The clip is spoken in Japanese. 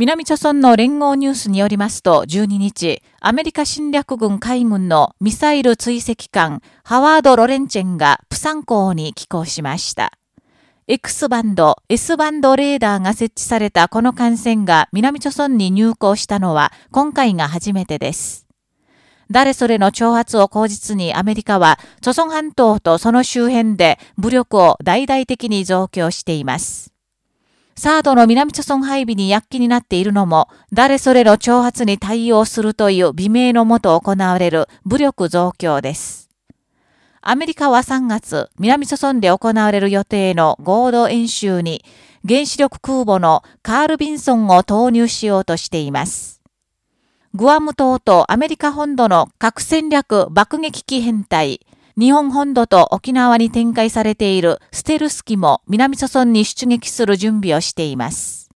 南朝村の連合ニュースによりますと、12日、アメリカ侵略軍海軍のミサイル追跡艦ハワード・ロレンチェンがプサン港に寄港しました。X バンド、S バンドレーダーが設置されたこの艦船が南朝村に入港したのは今回が初めてです。誰それの挑発を口実にアメリカは、朝鮮半島とその周辺で武力を大々的に増強しています。サードの南朝鮮配備に躍起になっているのも、誰それの挑発に対応するという美名のもと行われる武力増強です。アメリカは3月、南朝鮮で行われる予定の合同演習に、原子力空母のカール・ビンソンを投入しようとしています。グアム島とアメリカ本土の核戦略爆撃機編隊、日本本土と沖縄に展開されているステルス機も南諸村に出撃する準備をしています。